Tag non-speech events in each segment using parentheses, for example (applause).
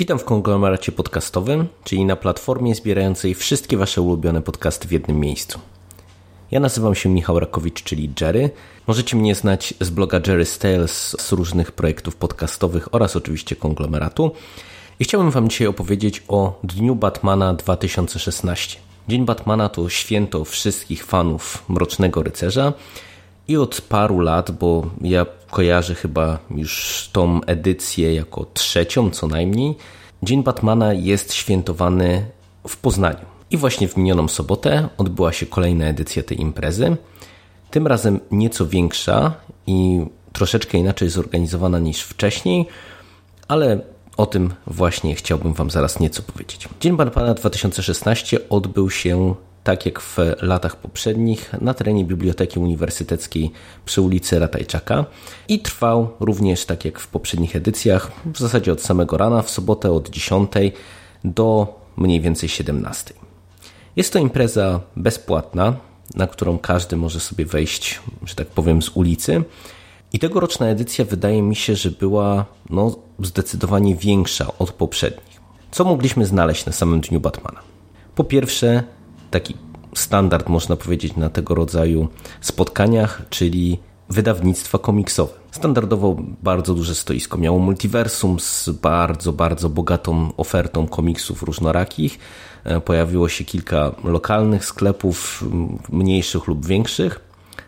Witam w konglomeracie podcastowym, czyli na platformie zbierającej wszystkie Wasze ulubione podcasty w jednym miejscu. Ja nazywam się Michał Rakowicz, czyli Jerry. Możecie mnie znać z bloga Jerry's Tales, z różnych projektów podcastowych oraz oczywiście konglomeratu. I chciałbym Wam dzisiaj opowiedzieć o Dniu Batmana 2016. Dzień Batmana to święto wszystkich fanów Mrocznego Rycerza i od paru lat, bo ja kojarzę chyba już tą edycję jako trzecią co najmniej, Dzień Batmana jest świętowany w Poznaniu. I właśnie w minioną sobotę odbyła się kolejna edycja tej imprezy. Tym razem nieco większa i troszeczkę inaczej zorganizowana niż wcześniej, ale o tym właśnie chciałbym Wam zaraz nieco powiedzieć. Dzień Batmana 2016 odbył się tak jak w latach poprzednich, na terenie Biblioteki Uniwersyteckiej przy ulicy Ratajczaka i trwał również tak jak w poprzednich edycjach, w zasadzie od samego rana, w sobotę od 10 do mniej więcej 17. Jest to impreza bezpłatna, na którą każdy może sobie wejść, że tak powiem, z ulicy. I tegoroczna edycja wydaje mi się, że była no, zdecydowanie większa od poprzednich. Co mogliśmy znaleźć na samym dniu Batmana? Po pierwsze, taki standard, można powiedzieć, na tego rodzaju spotkaniach, czyli wydawnictwa komiksowe. Standardowo bardzo duże stoisko miało multiversum z bardzo, bardzo bogatą ofertą komiksów różnorakich. Pojawiło się kilka lokalnych sklepów, mniejszych lub większych.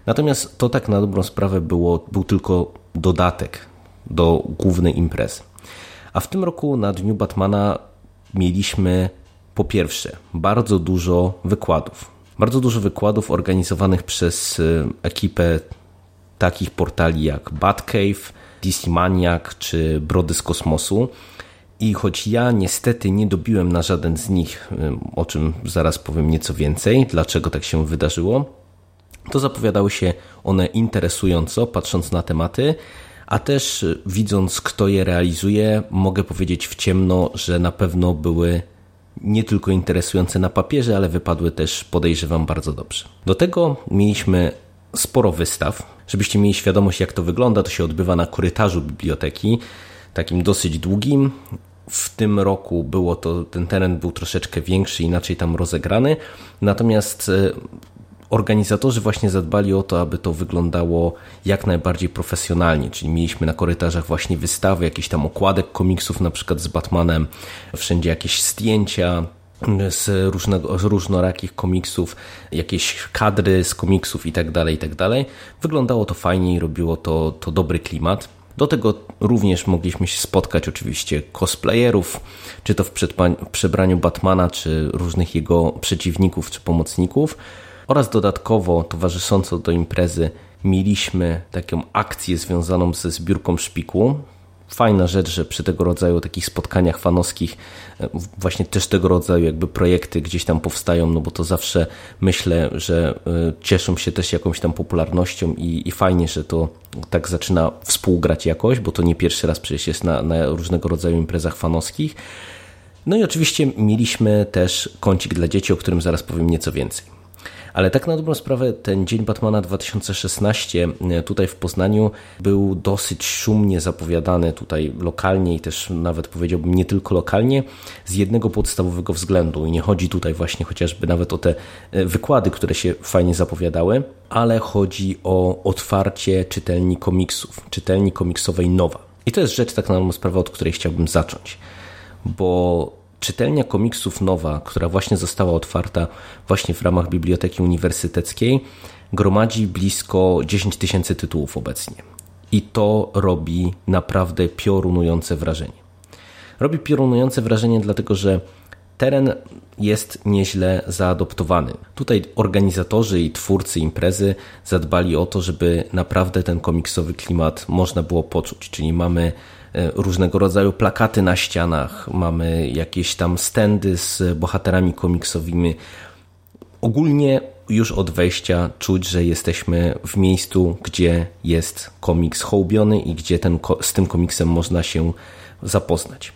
Natomiast to tak na dobrą sprawę było, był tylko dodatek do głównej imprezy. A w tym roku na Dniu Batmana mieliśmy po pierwsze, bardzo dużo wykładów. Bardzo dużo wykładów organizowanych przez ekipę takich portali jak Batcave, DC Maniac czy Brody z Kosmosu. I choć ja niestety nie dobiłem na żaden z nich, o czym zaraz powiem nieco więcej, dlaczego tak się wydarzyło, to zapowiadały się one interesująco, patrząc na tematy, a też widząc, kto je realizuje, mogę powiedzieć w ciemno, że na pewno były nie tylko interesujące na papierze, ale wypadły też, podejrzewam, bardzo dobrze. Do tego mieliśmy sporo wystaw. Żebyście mieli świadomość, jak to wygląda, to się odbywa na korytarzu biblioteki, takim dosyć długim. W tym roku było to, ten teren był troszeczkę większy, inaczej tam rozegrany. Natomiast organizatorzy właśnie zadbali o to, aby to wyglądało jak najbardziej profesjonalnie, czyli mieliśmy na korytarzach właśnie wystawy, jakiś tam okładek komiksów, na przykład z Batmanem, wszędzie jakieś zdjęcia z, różnego, z różnorakich komiksów, jakieś kadry z komiksów i tak dalej, i tak. Wyglądało to fajnie i robiło to, to dobry klimat. Do tego również mogliśmy się spotkać oczywiście cosplayerów, czy to w przebraniu Batmana, czy różnych jego przeciwników, czy pomocników. Oraz dodatkowo towarzysząco do imprezy mieliśmy taką akcję związaną ze zbiórką szpiku. Fajna rzecz, że przy tego rodzaju takich spotkaniach fanowskich właśnie też tego rodzaju jakby projekty gdzieś tam powstają, no bo to zawsze myślę, że cieszą się też jakąś tam popularnością i, i fajnie, że to tak zaczyna współgrać jakoś, bo to nie pierwszy raz przecież jest na, na różnego rodzaju imprezach fanowskich. No i oczywiście mieliśmy też kącik dla dzieci, o którym zaraz powiem nieco więcej. Ale tak na dobrą sprawę ten Dzień Batmana 2016 e, tutaj w Poznaniu był dosyć szumnie zapowiadany tutaj lokalnie i też nawet powiedziałbym nie tylko lokalnie z jednego podstawowego względu i nie chodzi tutaj właśnie chociażby nawet o te e, wykłady, które się fajnie zapowiadały, ale chodzi o otwarcie czytelni komiksów, czytelni komiksowej Nowa. I to jest rzecz tak na dobrą sprawę, od której chciałbym zacząć, bo czytelnia komiksów Nowa, która właśnie została otwarta właśnie w ramach Biblioteki Uniwersyteckiej, gromadzi blisko 10 tysięcy tytułów obecnie. I to robi naprawdę piorunujące wrażenie. Robi piorunujące wrażenie, dlatego że teren jest nieźle zaadoptowany. Tutaj organizatorzy i twórcy imprezy zadbali o to, żeby naprawdę ten komiksowy klimat można było poczuć. Czyli mamy e, różnego rodzaju plakaty na ścianach, mamy jakieś tam standy z bohaterami komiksowymi. Ogólnie już od wejścia czuć, że jesteśmy w miejscu, gdzie jest komiks hołbiony i gdzie ten, z tym komiksem można się zapoznać.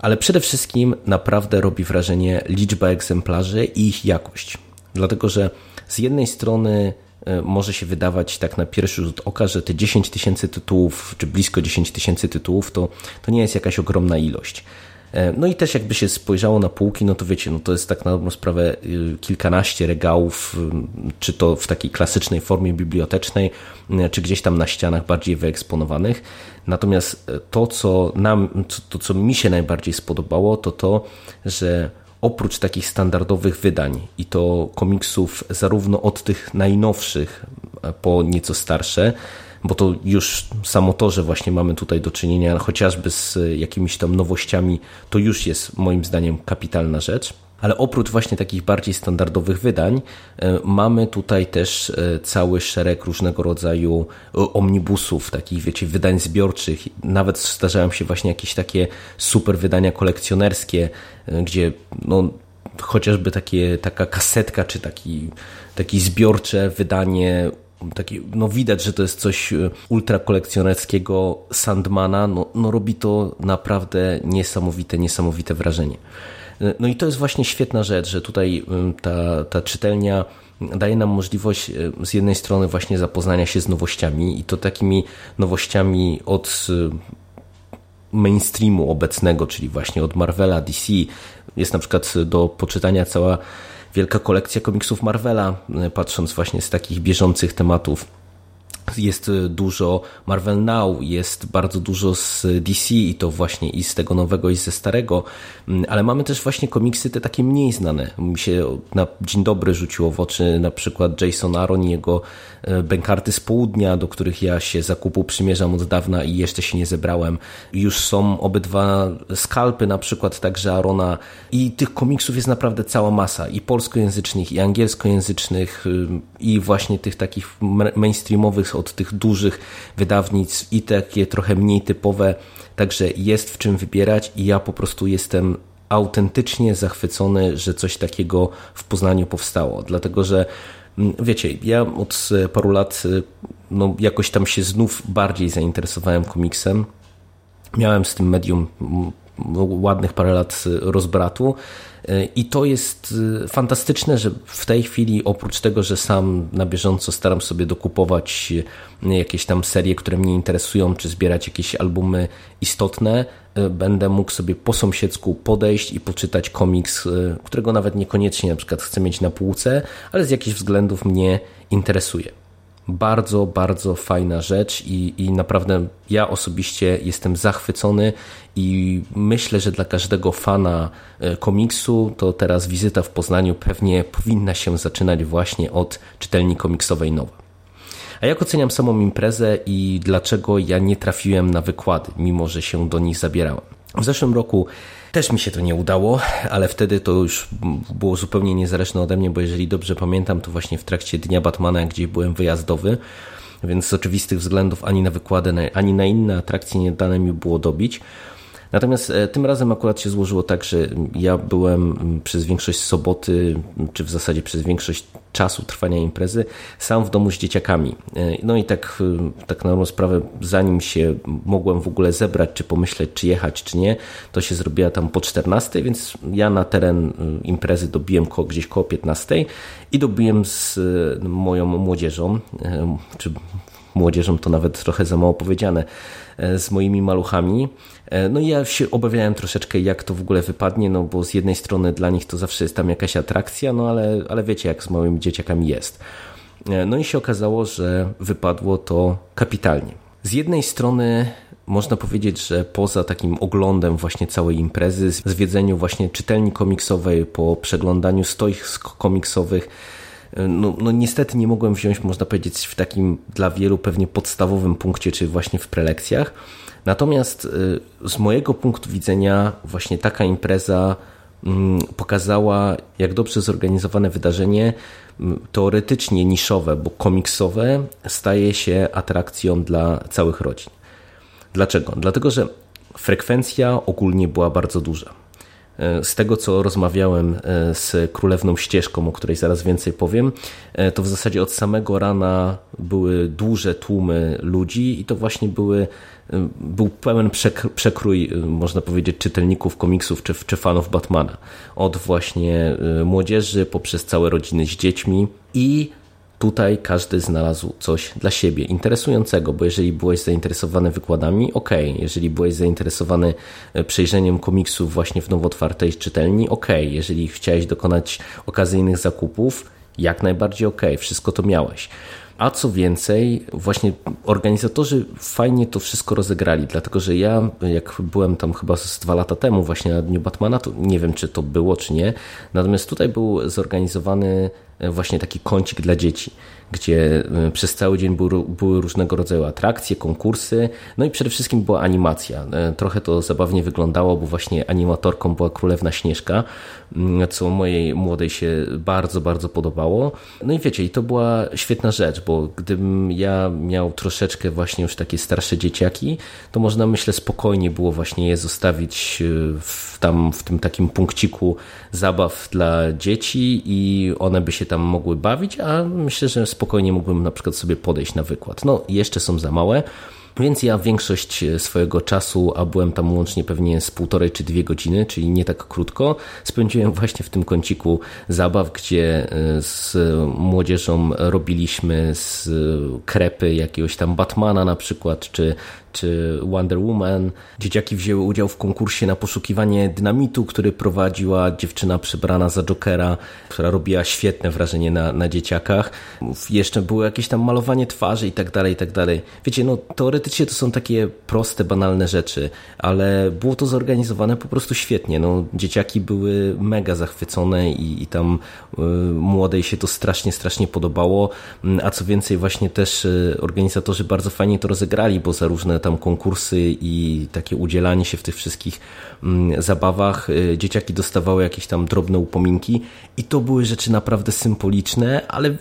Ale przede wszystkim naprawdę robi wrażenie liczba egzemplarzy i ich jakość. Dlatego, że z jednej strony e, może się wydawać tak na pierwszy rzut oka, że te 10 tysięcy tytułów, czy blisko 10 tysięcy tytułów, to, to nie jest jakaś ogromna ilość. E, no i też jakby się spojrzało na półki, no to wiecie, no to jest tak na dobrą sprawę y, kilkanaście regałów, czy to w takiej klasycznej formie bibliotecznej, y, czy gdzieś tam na ścianach bardziej wyeksponowanych. Natomiast to, co nam, to, co mi się najbardziej spodobało, to to, że oprócz takich standardowych wydań i to komiksów zarówno od tych najnowszych po nieco starsze, bo to już samo to, że właśnie mamy tutaj do czynienia chociażby z jakimiś tam nowościami, to już jest moim zdaniem kapitalna rzecz. Ale oprócz właśnie takich bardziej standardowych wydań, e, mamy tutaj też e, cały szereg różnego rodzaju e, omnibusów, takich wiecie, wydań zbiorczych. Nawet zdarzają się właśnie jakieś takie super wydania kolekcjonerskie, gdzie no, chociażby takie, taka kasetka, czy taki, taki zbiorcze wydanie taki, no widać, że to jest coś e, ultra kolekcjonerskiego Sandmana, no, no robi to naprawdę niesamowite, niesamowite wrażenie. E, no i to jest właśnie świetna rzecz, że tutaj e, ta, ta czytelnia daje nam możliwość z jednej strony właśnie zapoznania się z nowościami i to takimi nowościami od mainstreamu obecnego, czyli właśnie od Marvela, DC. Jest na przykład do poczytania cała wielka kolekcja komiksów Marvela, e, patrząc właśnie z takich bieżących tematów. Jest e, dużo Marvel Now, jest bardzo dużo z DC i to właśnie i z tego nowego i ze starego, mm, ale mamy też właśnie komiksy te takie mniej znane. Mi się na dzień dobry rzuciło w oczy na przykład Jason Aaron i jego e, bękarty z południa, do których ja się zakupu przymierzam od dawna i jeszcze się nie zebrałem. Już są obydwa skalpy na przykład także Arona i tych komiksów jest naprawdę cała masa i polskojęzycznych i angielskojęzycznych i właśnie tych takich mainstreamowych od tych dużych wydawnictw i takie trochę mniej typowe, także jest w czym wybierać i ja po prostu jestem autentycznie zachwycony, że coś takiego w Poznaniu powstało, dlatego że mm, wiecie, ja od paru lat y, no, jakoś tam się znów bardziej zainteresowałem komiksem. Miałem z tym medium ładnych parę lat rozbratu i to jest y, fantastyczne, że w tej chwili oprócz tego, że sam na bieżąco staram sobie dokupować y, jakieś tam serie, które mnie interesują, czy zbierać jakieś albumy istotne, y, będę mógł sobie po sąsiedzku podejść i poczytać komiks, którego nawet niekoniecznie na przykład chcę mieć na półce, ale z jakichś względów mnie interesuje. Bardzo, bardzo fajna rzecz i, i naprawdę ja osobiście jestem zachwycony i myślę, że dla każdego fana e, komiksu to teraz wizyta w Poznaniu pewnie powinna się zaczynać właśnie od czytelni komiksowej Nowa. A jak oceniam samą imprezę i dlaczego ja nie trafiłem na wykłady, mimo że się do nich zabierałem? W zeszłym roku też mi się to nie udało, ale wtedy to już było zupełnie niezależne ode mnie, bo jeżeli dobrze pamiętam, to właśnie w trakcie Dnia Batmana, gdzie byłem wyjazdowy, więc z oczywistych względów ani na wykłady, ani na inne atrakcje nie dane mi było dobić. Natomiast e, tym razem akurat się złożyło tak, że ja byłem przez większość soboty, czy w zasadzie przez większość czasu trwania imprezy sam w domu z dzieciakami. No i tak, tak na sprawę, zanim się mogłem w ogóle zebrać, czy pomyśleć, czy jechać, czy nie, to się zrobiła tam po 14, więc ja na teren imprezy dobiłem ko gdzieś koło 15 i dobiłem z moją młodzieżą, czy młodzieżą to nawet trochę za mało powiedziane, e, z moimi maluchami. E, no i ja się obawiałem troszeczkę, jak to w ogóle wypadnie, no bo z jednej strony dla nich to zawsze jest tam jakaś atrakcja, no ale, ale wiecie, jak z małymi dzieciakami jest. E, no i się okazało, że wypadło to kapitalnie. Z jednej strony można powiedzieć, że poza takim oglądem właśnie całej imprezy, zwiedzeniu właśnie czytelni komiksowej, po przeglądaniu stoisk komiksowych, no, no niestety nie mogłem wziąć, można powiedzieć, w takim dla wielu pewnie podstawowym punkcie, czy właśnie w prelekcjach. Natomiast y, z mojego punktu widzenia właśnie taka impreza mm, pokazała, jak dobrze zorganizowane wydarzenie, teoretycznie niszowe, bo komiksowe, staje się atrakcją dla całych rodzin. Dlaczego? Dlatego, że frekwencja ogólnie była bardzo duża. E, z tego, co rozmawiałem e, z królewną ścieżką, o której zaraz więcej powiem, e, to w zasadzie od samego rana były duże tłumy ludzi i to właśnie były, był pełen przekrój, można powiedzieć, czytelników komiksów czy, czy fanów Batmana. Od właśnie młodzieży poprzez całe rodziny z dziećmi i Tutaj każdy znalazł coś dla siebie interesującego, bo jeżeli byłeś zainteresowany wykładami, ok, jeżeli byłeś zainteresowany e, przejrzeniem komiksów właśnie w nowo otwartej czytelni, ok, jeżeli chciałeś dokonać okazyjnych zakupów, jak najbardziej ok, wszystko to miałeś. A co więcej, właśnie organizatorzy fajnie to wszystko rozegrali, dlatego że ja, jak byłem tam chyba z dwa lata temu właśnie na Dniu Batmana, to nie wiem, czy to było, czy nie. Natomiast tutaj był zorganizowany właśnie taki kącik dla dzieci gdzie e, przez cały dzień były, różnego rodzaju atrakcje, konkursy, no i przede wszystkim była animacja. E, trochę to zabawnie wyglądało, bo właśnie animatorką była Królewna Śnieżka, mm, co mojej młodej się bardzo, bardzo podobało. No i wiecie, i to była świetna rzecz, bo gdybym ja miał troszeczkę właśnie już takie starsze dzieciaki, to można myślę spokojnie było właśnie je zostawić e, w, tam w tym takim punkciku zabaw dla dzieci i one by się tam mogły bawić, a myślę, że spokojnie mógłbym na przykład sobie podejść na wykład. No, jeszcze są za małe, więc ja większość swojego czasu, a byłem tam łącznie pewnie z półtorej czy dwie godziny, czyli nie tak krótko, spędziłem właśnie w tym kąciku zabaw, gdzie e, z młodzieżą robiliśmy z krepy jakiegoś tam Batmana na przykład, czy czy Wonder Woman. Dzieciaki wzięły udział w konkursie na poszukiwanie dynamitu, który prowadziła dziewczyna przebrana za Jokera, która robiła świetne wrażenie na, na dzieciakach. Jeszcze było jakieś tam malowanie twarzy i tak dalej, i tak dalej. Wiecie, no teoretycznie to są takie proste, banalne rzeczy, ale było to zorganizowane po prostu świetnie. No, dzieciaki były mega zachwycone i, i tam y, młodej się to strasznie, strasznie podobało, a co więcej właśnie też y, organizatorzy bardzo fajnie to rozegrali, bo za różne tam konkursy i takie udzielanie się w tych wszystkich mm, zabawach. Y, dzieciaki dostawały jakieś tam drobne upominki i to były rzeczy naprawdę symboliczne, ale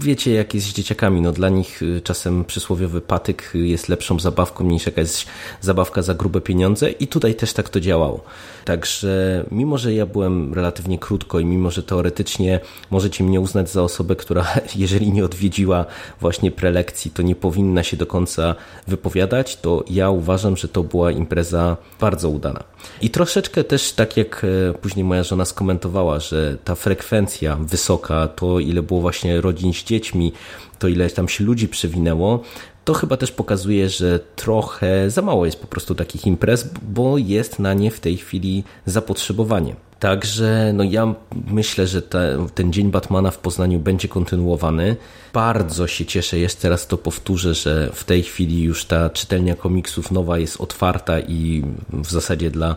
wiecie, jak jest z dzieciakami. No, dla nich y, czasem przysłowiowy patyk jest lepszą zabawką niż jakaś zabawka za grube pieniądze i tutaj też tak to działało. Także mimo, że ja byłem relatywnie krótko i mimo, że teoretycznie możecie mnie uznać za osobę, która (laughs) jeżeli nie odwiedziła właśnie prelekcji, to nie powinna się do końca wypowiadać, to ja uważam, że to była impreza bardzo udana. I troszeczkę też tak jak e, później moja żona skomentowała, że ta frekwencja wysoka, to ile było właśnie rodzin z dziećmi, to ile tam się ludzi przewinęło, to chyba też pokazuje, że trochę za mało jest po prostu takich imprez, bo jest na nie w tej chwili zapotrzebowanie. Także no ja myślę, że te, ten Dzień Batmana w Poznaniu będzie kontynuowany. Bardzo się cieszę, jeszcze raz to powtórzę, że w tej chwili już ta czytelnia komiksów nowa jest otwarta i w zasadzie dla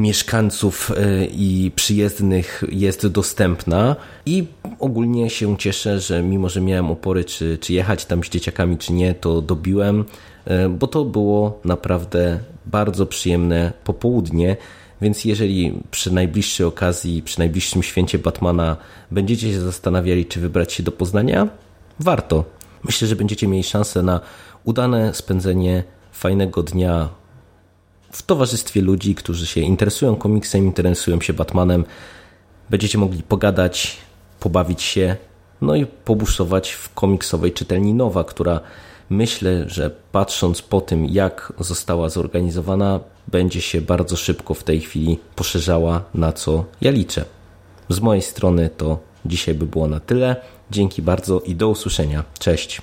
mieszkańców e, i przyjezdnych jest dostępna i ogólnie się cieszę, że mimo, że miałem opory, czy, czy jechać tam z dzieciakami, czy nie, to dobiłem, e, bo to było naprawdę bardzo przyjemne popołudnie. Więc jeżeli przy najbliższej okazji, przy najbliższym święcie Batmana będziecie się zastanawiali, czy wybrać się do Poznania, warto. Myślę, że będziecie mieli szansę na udane spędzenie fajnego dnia w towarzystwie ludzi, którzy się interesują komiksem, interesują się Batmanem. Będziecie mogli pogadać, pobawić się no i pobuszować w komiksowej czytelni Nowa, która myślę, że patrząc po tym, jak została zorganizowana, będzie się bardzo szybko w tej chwili poszerzała, na co ja liczę. Z mojej strony to dzisiaj by było na tyle. Dzięki bardzo i do usłyszenia. Cześć.